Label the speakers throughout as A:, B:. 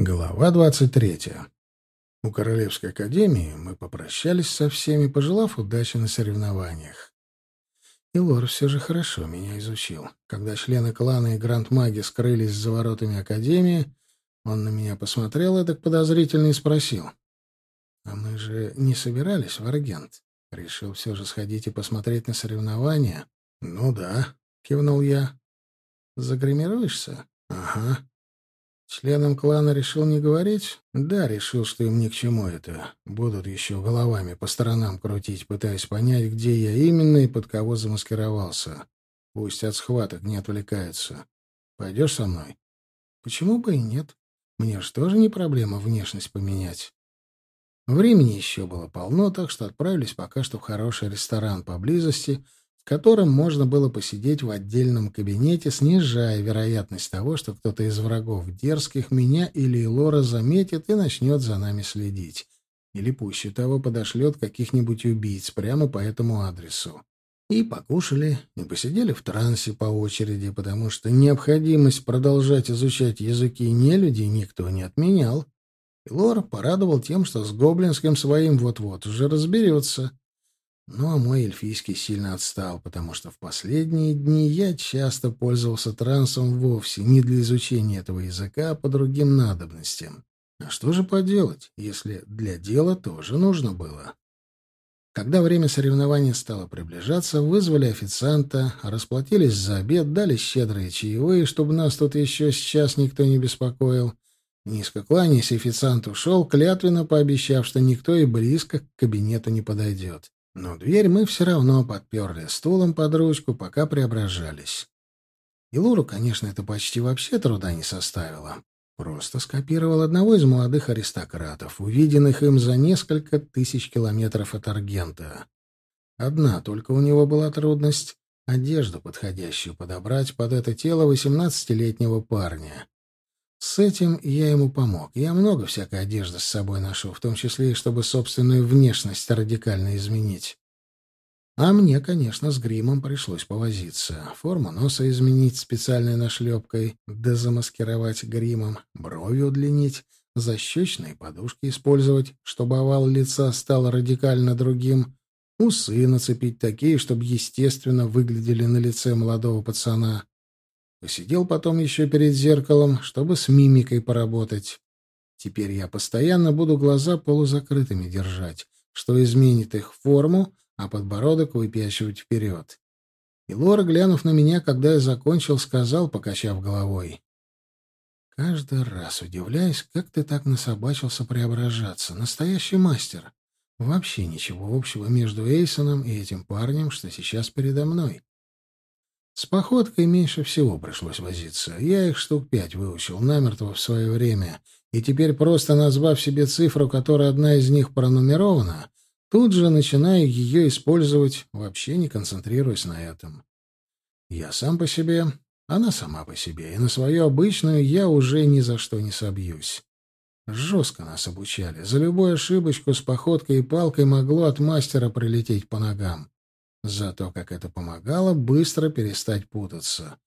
A: Глава двадцать третья. У Королевской академии мы попрощались со всеми, пожелав удачи на соревнованиях. И Лор все же хорошо меня изучил. Когда члены клана и гранд-маги скрылись за воротами академии, он на меня посмотрел и так подозрительно и спросил. «А мы же не собирались в Аргент? Решил все же сходить и посмотреть на соревнования?» «Ну да», — кивнул я. «Загримируешься?» «Ага», Членам клана решил не говорить? Да, решил, что им ни к чему это. Будут еще головами по сторонам крутить, пытаясь понять, где я именно и под кого замаскировался. Пусть от схваток не отвлекаются. Пойдешь со мной? Почему бы и нет? Мне же тоже не проблема внешность поменять. Времени еще было полно, так что отправились пока что в хороший ресторан поблизости — котором можно было посидеть в отдельном кабинете, снижая вероятность того, что кто-то из врагов дерзких меня или Лора заметит и начнет за нами следить. Или пуще того подошлет каких-нибудь убийц прямо по этому адресу. И покушали, и посидели в трансе по очереди, потому что необходимость продолжать изучать языки нелюдей никто не отменял. И Лора порадовал тем, что с гоблинским своим вот-вот уже разберется. Ну, а мой эльфийский сильно отстал, потому что в последние дни я часто пользовался трансом вовсе не для изучения этого языка, а по другим надобностям. А что же поделать, если для дела тоже нужно было? Когда время соревнований стало приближаться, вызвали официанта, расплатились за обед, дали щедрые чаевые, чтобы нас тут еще сейчас никто не беспокоил. Низко кланяясь, официант ушел, клятвенно пообещав, что никто и близко к кабинету не подойдет. Но дверь мы все равно подперли стулом под ручку, пока преображались. И Луру, конечно, это почти вообще труда не составило. Просто скопировал одного из молодых аристократов, увиденных им за несколько тысяч километров от Аргента. Одна только у него была трудность — одежду подходящую подобрать под это тело восемнадцатилетнего парня. С этим я ему помог. Я много всякой одежды с собой ношу, в том числе и чтобы собственную внешность радикально изменить. А мне, конечно, с гримом пришлось повозиться. Форму носа изменить специальной нашлепкой, да замаскировать гримом, брови удлинить, защечные подушки использовать, чтобы овал лица стал радикально другим, усы нацепить такие, чтобы естественно выглядели на лице молодого пацана. Посидел потом еще перед зеркалом, чтобы с мимикой поработать. Теперь я постоянно буду глаза полузакрытыми держать, что изменит их форму, а подбородок выпячивать вперед. И Лора, глянув на меня, когда я закончил, сказал, покачав головой. «Каждый раз удивляюсь, как ты так насобачился преображаться. Настоящий мастер. Вообще ничего общего между Эйсоном и этим парнем, что сейчас передо мной. С походкой меньше всего пришлось возиться. Я их штук пять выучил намертво в свое время, и теперь просто назвав себе цифру, которая одна из них пронумерована, тут же начинаю ее использовать, вообще не концентрируясь на этом. Я сам по себе, она сама по себе, и на свою обычную я уже ни за что не собьюсь. Жестко нас обучали. За любую ошибочку с походкой и палкой могло от мастера прилететь по ногам. Зато как это помогало быстро перестать путаться.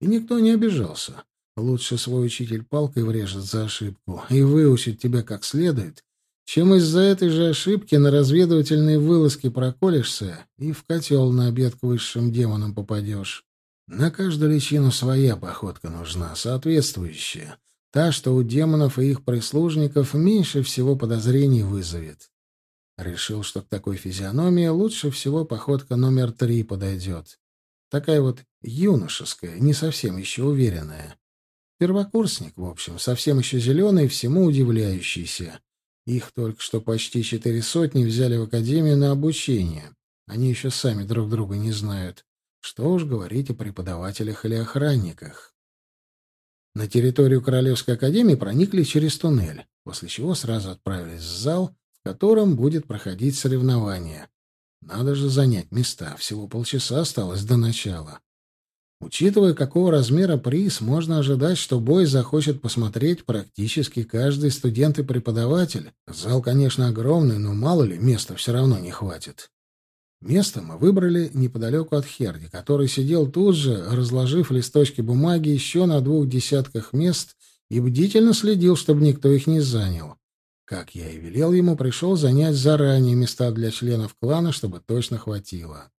A: И никто не обижался. Лучше свой учитель палкой врежет за ошибку и выучит тебя как следует, чем из-за этой же ошибки на разведывательной вылазке проколешься и в котел на обед к высшим демонам попадешь. На каждую личину своя походка нужна, соответствующая. Та, что у демонов и их прислужников меньше всего подозрений вызовет. Решил, что к такой физиономии лучше всего походка номер три подойдет. Такая вот юношеская, не совсем еще уверенная. Первокурсник, в общем, совсем еще зеленый, всему удивляющийся. Их только что почти четыре сотни взяли в академию на обучение. Они еще сами друг друга не знают. Что уж говорить о преподавателях или охранниках. На территорию Королевской академии проникли через туннель, после чего сразу отправились в зал, котором будет проходить соревнование. Надо же занять места, всего полчаса осталось до начала. Учитывая, какого размера приз, можно ожидать, что бой захочет посмотреть практически каждый студент и преподаватель. Зал, конечно, огромный, но мало ли, места все равно не хватит. Место мы выбрали неподалеку от Херди, который сидел тут же, разложив листочки бумаги еще на двух десятках мест и бдительно следил, чтобы никто их не занял. Как я и велел ему, пришел занять заранее места для членов клана, чтобы точно хватило.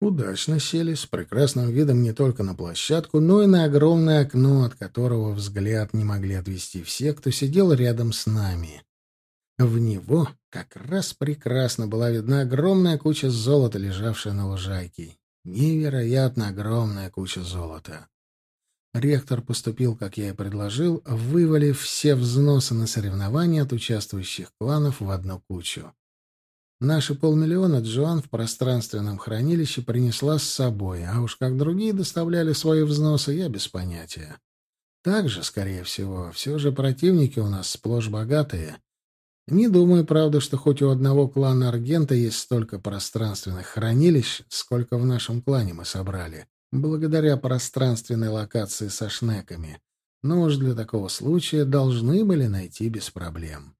A: Удачно сели, с прекрасным видом не только на площадку, но и на огромное окно, от которого взгляд не могли отвести все, кто сидел рядом с нами. В него как раз прекрасно была видна огромная куча золота, лежавшая на лужайке. Невероятно огромная куча золота. Ректор поступил, как я и предложил, вывалив все взносы на соревнования от участвующих кланов в одну кучу. Наши полмиллиона Джоан в пространственном хранилище принесла с собой, а уж как другие доставляли свои взносы, я без понятия. Также, скорее всего, все же противники у нас сплошь богатые. Не думаю, правда, что хоть у одного клана Аргента есть столько пространственных хранилищ, сколько в нашем клане мы собрали, благодаря пространственной локации со шнеками. Но уж для такого случая должны были найти без проблем.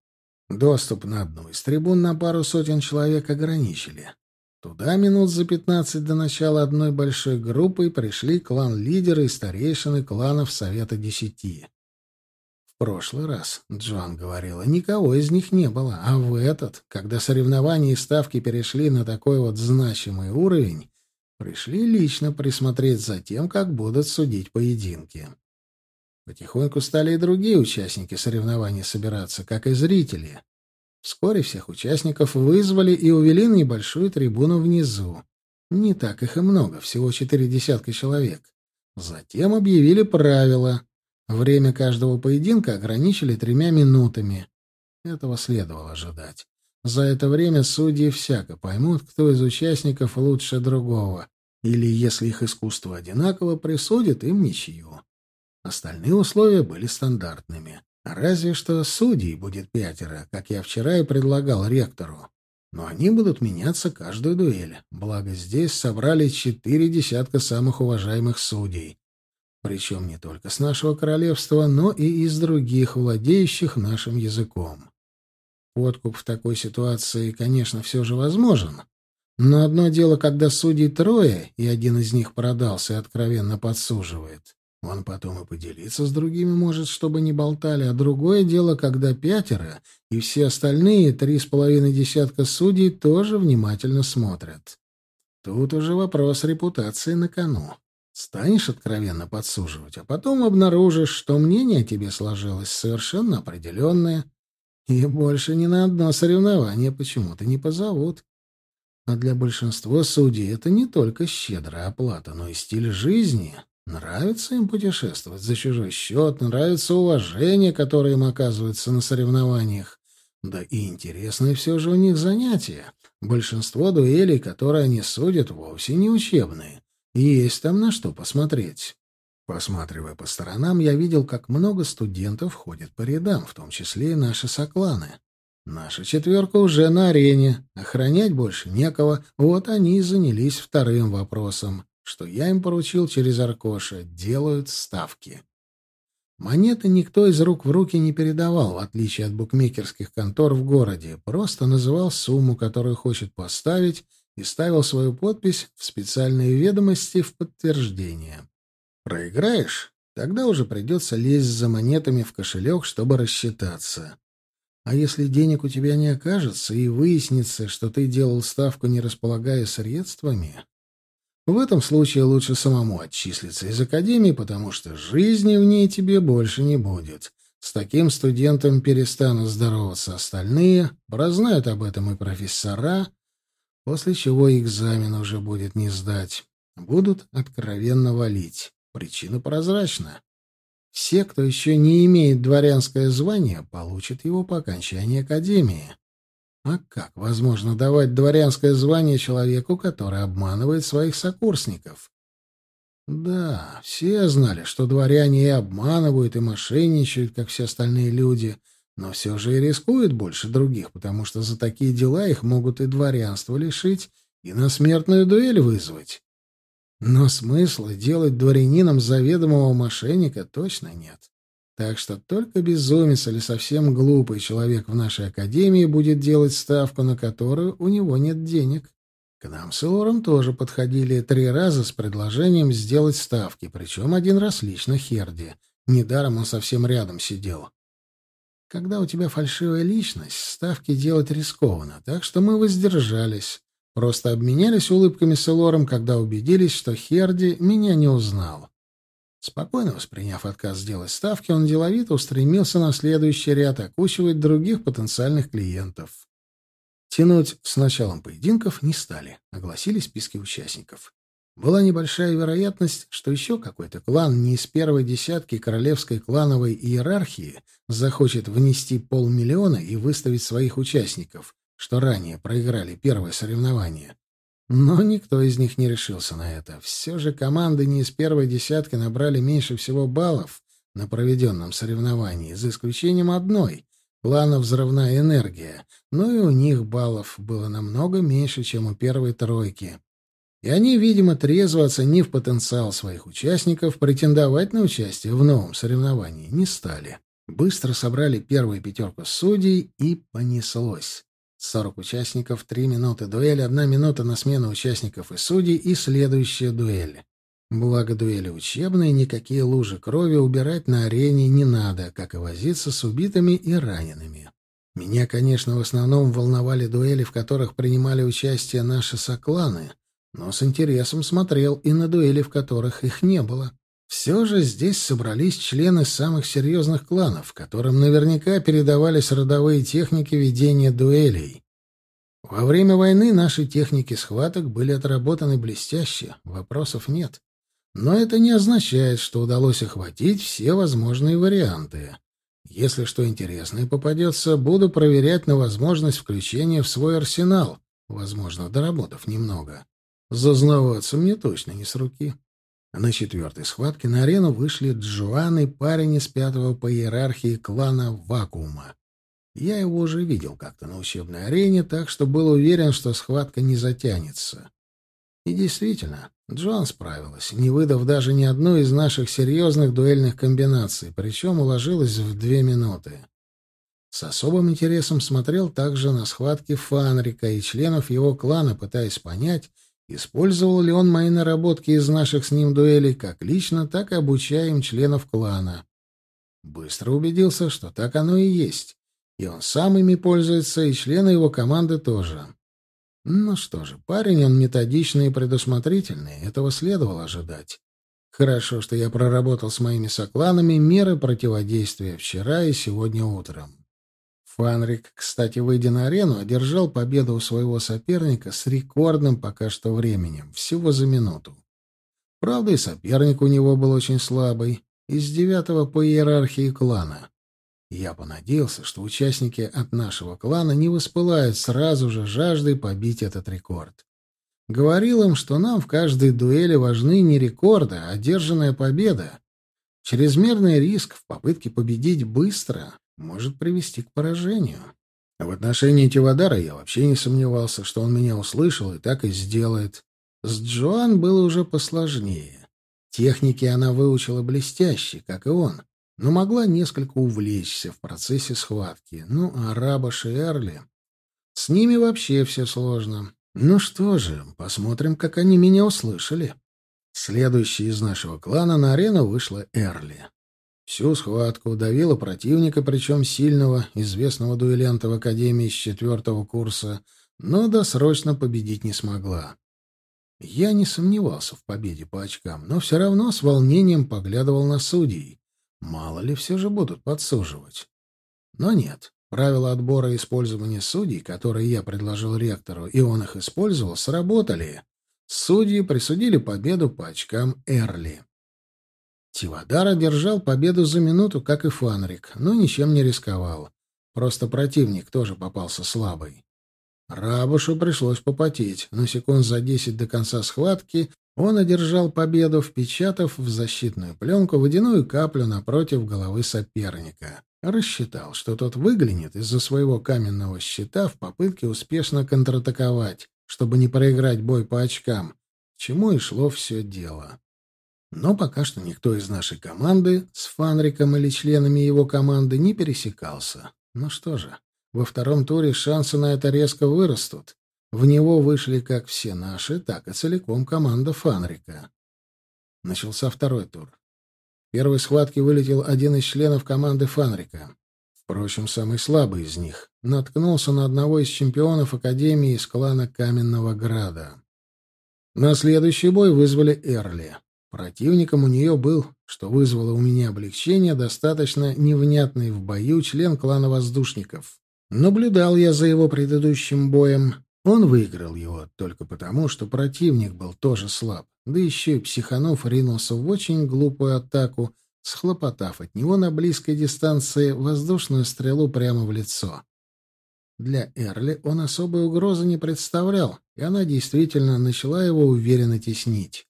A: Доступ на одну из трибун на пару сотен человек ограничили. Туда минут за пятнадцать до начала одной большой группы пришли клан-лидеры и старейшины кланов Совета Десяти. В прошлый раз, Джоан говорила, никого из них не было, а в этот, когда соревнования и ставки перешли на такой вот значимый уровень, пришли лично присмотреть за тем, как будут судить поединки. Потихоньку стали и другие участники соревнований собираться, как и зрители. Вскоре всех участников вызвали и увели на небольшую трибуну внизу. Не так их и много, всего четыре десятка человек. Затем объявили правила. Время каждого поединка ограничили тремя минутами. Этого следовало ожидать. За это время судьи всяко поймут, кто из участников лучше другого, или, если их искусство одинаково, присудят им ничью. Остальные условия были стандартными. Разве что судей будет пятеро, как я вчера и предлагал ректору. Но они будут меняться каждую дуэль. Благо здесь собрали четыре десятка самых уважаемых судей. Причем не только с нашего королевства, но и из других, владеющих нашим языком. Подкуп в такой ситуации, конечно, все же возможен. Но одно дело, когда судей трое, и один из них продался и откровенно подсуживает. Он потом и поделиться с другими может, чтобы не болтали, а другое дело, когда пятеро и все остальные три с половиной десятка судей тоже внимательно смотрят. Тут уже вопрос репутации на кону. Станешь откровенно подсуживать, а потом обнаружишь, что мнение о тебе сложилось совершенно определенное, и больше ни на одно соревнование почему-то не позовут. А для большинства судей это не только щедрая оплата, но и стиль жизни, Нравится им путешествовать за чужой счет, нравится уважение, которое им оказывается на соревнованиях. Да и интересные все же у них занятия. Большинство дуэлей, которые они судят, вовсе не учебные. Есть там на что посмотреть. Посматривая по сторонам, я видел, как много студентов ходит по рядам, в том числе и наши сокланы. Наша четверка уже на арене, охранять больше некого, вот они и занялись вторым вопросом что я им поручил через Аркоша, делают ставки. Монеты никто из рук в руки не передавал, в отличие от букмекерских контор в городе, просто называл сумму, которую хочет поставить, и ставил свою подпись в специальные ведомости в подтверждение. Проиграешь? Тогда уже придется лезть за монетами в кошелек, чтобы рассчитаться. А если денег у тебя не окажется и выяснится, что ты делал ставку, не располагая средствами, в этом случае лучше самому отчислиться из академии, потому что жизни в ней тебе больше не будет. С таким студентом перестанут здороваться остальные, прознают об этом и профессора, после чего экзамен уже будет не сдать. Будут откровенно валить. Причина прозрачна. Все, кто еще не имеет дворянское звание, получат его по окончании академии. А как возможно давать дворянское звание человеку, который обманывает своих сокурсников? Да, все знали, что дворяне и обманывают, и мошенничают, как все остальные люди, но все же и рискуют больше других, потому что за такие дела их могут и дворянство лишить, и на смертную дуэль вызвать. Но смысла делать дворянином заведомого мошенника точно нет. Так что только безумец или совсем глупый человек в нашей академии будет делать ставку, на которую у него нет денег. К нам с Илором тоже подходили три раза с предложением сделать ставки, причем один раз лично Херди. Недаром он совсем рядом сидел. Когда у тебя фальшивая личность, ставки делать рискованно, так что мы воздержались. Просто обменялись улыбками с Элором, когда убедились, что Херди меня не узнал. Спокойно восприняв отказ сделать ставки, он деловито устремился на следующий ряд окучивать других потенциальных клиентов. Тянуть с началом поединков не стали, огласили списки участников. Была небольшая вероятность, что еще какой-то клан не из первой десятки королевской клановой иерархии захочет внести полмиллиона и выставить своих участников, что ранее проиграли первое соревнование. Но никто из них не решился на это. Все же команды не из первой десятки набрали меньше всего баллов на проведенном соревновании, за исключением одной — клана «Взрывная энергия», но и у них баллов было намного меньше, чем у первой тройки и они, видимо, трезво оценив потенциал своих участников, претендовать на участие в новом соревновании не стали. Быстро собрали первую пятерку судей, и понеслось. Сорок участников, три минуты дуэль, одна минута на смену участников и судей, и следующая дуэль. Благо дуэли учебные, никакие лужи крови убирать на арене не надо, как и возиться с убитыми и ранеными. Меня, конечно, в основном волновали дуэли, в которых принимали участие наши сокланы — но с интересом смотрел и на дуэли, в которых их не было. Все же здесь собрались члены самых серьезных кланов, которым наверняка передавались родовые техники ведения дуэлей. Во время войны наши техники схваток были отработаны блестяще, вопросов нет. Но это не означает, что удалось охватить все возможные варианты. Если что интересное попадется, буду проверять на возможность включения в свой арсенал, возможно, доработав немного. Зазнаваться мне точно не с руки. На четвертой схватке на арену вышли Джоан и парень из пятого по иерархии клана Вакуума. Я его уже видел как-то на учебной арене, так что был уверен, что схватка не затянется. И действительно, Джоан справилась, не выдав даже ни одной из наших серьезных дуэльных комбинаций, причем уложилась в две минуты. С особым интересом смотрел также на схватки Фанрика и членов его клана, пытаясь понять, Использовал ли он мои наработки из наших с ним дуэлей как лично, так и обучаем членов клана. Быстро убедился, что так оно и есть. И он сам ими пользуется, и члены его команды тоже. Ну что же, парень он методичный и предусмотрительный, этого следовало ожидать. Хорошо, что я проработал с моими сокланами меры противодействия вчера и сегодня утром. Фанрик, кстати, выйдя на арену, одержал победу у своего соперника с рекордным пока что временем, всего за минуту. Правда, и соперник у него был очень слабый, из девятого по иерархии клана. Я понадеялся, что участники от нашего клана не воспылают сразу же жаждой побить этот рекорд. Говорил им, что нам в каждой дуэли важны не рекорды, а одержанная победа. Чрезмерный риск в попытке победить быстро может привести к поражению. В отношении Тивадара я вообще не сомневался, что он меня услышал и так и сделает. С Джоан было уже посложнее. Техники она выучила блестяще, как и он, но могла несколько увлечься в процессе схватки. Ну, а Рабаш и Эрли... С ними вообще все сложно. Ну что же, посмотрим, как они меня услышали. Следующий из нашего клана на арену вышла Эрли. Всю схватку давила противника, причем сильного, известного дуэлянта в Академии с четвертого курса, но досрочно победить не смогла. Я не сомневался в победе по очкам, но все равно с волнением поглядывал на судей. Мало ли все же будут подсуживать. Но нет, правила отбора и использования судей, которые я предложил ректору, и он их использовал, сработали. Судьи присудили победу по очкам Эрли. Тивадар одержал победу за минуту, как и Фанрик, но ничем не рисковал. Просто противник тоже попался слабый. Рабушу пришлось попотеть, но секунд за десять до конца схватки он одержал победу, впечатав в защитную пленку водяную каплю напротив головы соперника. Рассчитал, что тот выглянет из-за своего каменного щита в попытке успешно контратаковать, чтобы не проиграть бой по очкам, чему и шло все дело. Но пока что никто из нашей команды с Фанриком или членами его команды не пересекался. Ну что же, во втором туре шансы на это резко вырастут. В него вышли как все наши, так и целиком команда Фанрика. Начался второй тур. первой схватке вылетел один из членов команды Фанрика. Впрочем, самый слабый из них наткнулся на одного из чемпионов Академии из клана Каменного Града. На следующий бой вызвали Эрли. Противником у нее был, что вызвало у меня облегчение, достаточно невнятный в бою член клана воздушников. Наблюдал я за его предыдущим боем. Он выиграл его только потому, что противник был тоже слаб, да еще и психанов ринулся в очень глупую атаку, схлопотав от него на близкой дистанции воздушную стрелу прямо в лицо. Для Эрли он особой угрозы не представлял, и она действительно начала его уверенно теснить.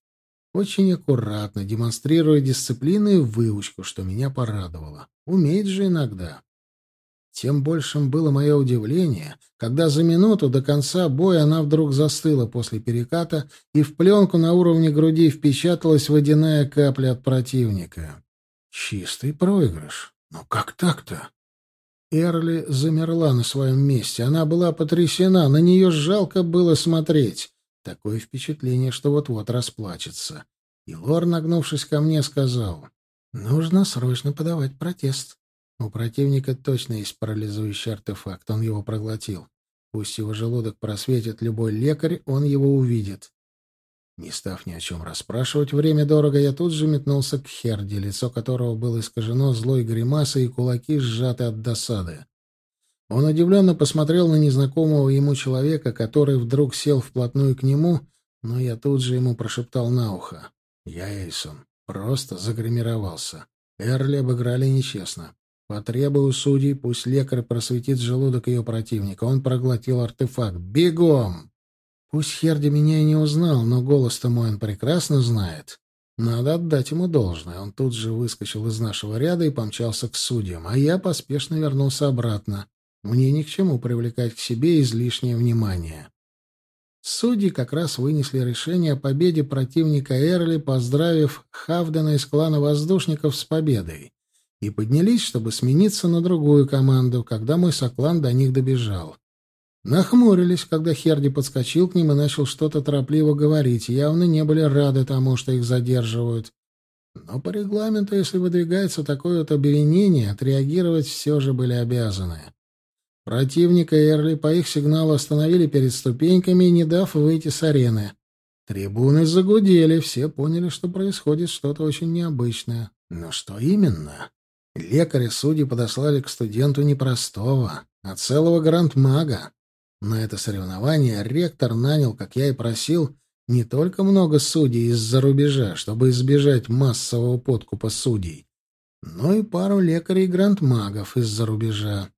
A: Очень аккуратно, демонстрируя дисциплину и выучку, что меня порадовало. Умеет же иногда. Тем большим было мое удивление, когда за минуту до конца боя она вдруг застыла после переката, и в пленку на уровне груди впечаталась водяная капля от противника. Чистый проигрыш. Но как так-то? Эрли замерла на своем месте. Она была потрясена, на нее жалко было смотреть. Такое впечатление, что вот-вот расплачется. И Лор, нагнувшись ко мне, сказал, «Нужно срочно подавать протест. У противника точно есть парализующий артефакт, он его проглотил. Пусть его желудок просветит любой лекарь, он его увидит. Не став ни о чем расспрашивать, время дорого, я тут же метнулся к Херди, лицо которого было искажено злой гримасой и кулаки сжаты от досады. Он удивленно посмотрел на незнакомого ему человека, который вдруг сел вплотную к нему, но я тут же ему прошептал на ухо. «Я Эйсон. Просто загримировался. Эрли обыграли нечестно. Потребую судей, пусть лекарь просветит желудок ее противника. Он проглотил артефакт. Бегом!» Пусть Херди меня и не узнал, но голос-то мой он прекрасно знает. Надо отдать ему должное. Он тут же выскочил из нашего ряда и помчался к судьям, а я поспешно вернулся обратно. Мне ни к чему привлекать к себе излишнее внимание. Судьи как раз вынесли решение о победе противника Эрли, поздравив Хавдена из клана воздушников с победой, и поднялись, чтобы смениться на другую команду, когда мой соклан до них добежал. Нахмурились, когда Херди подскочил к ним и начал что-то торопливо говорить, явно не были рады тому, что их задерживают. Но по регламенту, если выдвигается такое вот обвинение, отреагировать все же были обязаны. Противника Эрли по их сигналу остановили перед ступеньками, не дав выйти с арены. Трибуны загудели, все поняли, что происходит что-то очень необычное. Но что именно? Лекари судьи подослали к студенту не простого, а целого гранд-мага. На это соревнование ректор нанял, как я и просил, не только много судей из-за рубежа, чтобы избежать массового подкупа судей, но и пару лекарей-грандмагов из-за рубежа.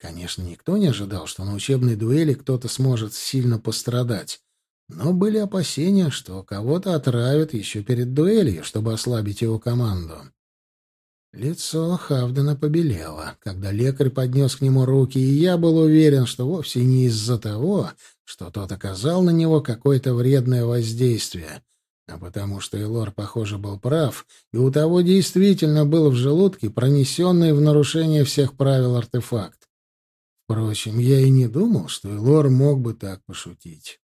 A: Конечно, никто не ожидал, что на учебной дуэли кто-то сможет сильно пострадать, но были опасения, что кого-то отравят еще перед дуэлью, чтобы ослабить его команду. Лицо Хавдена побелело, когда лекарь поднес к нему руки, и я был уверен, что вовсе не из-за того, что тот оказал на него какое-то вредное воздействие, а потому что Элор, похоже, был прав, и у того действительно был в желудке пронесенный в нарушение всех правил артефакт. Впрочем, я и не думал, что Элор мог бы так пошутить.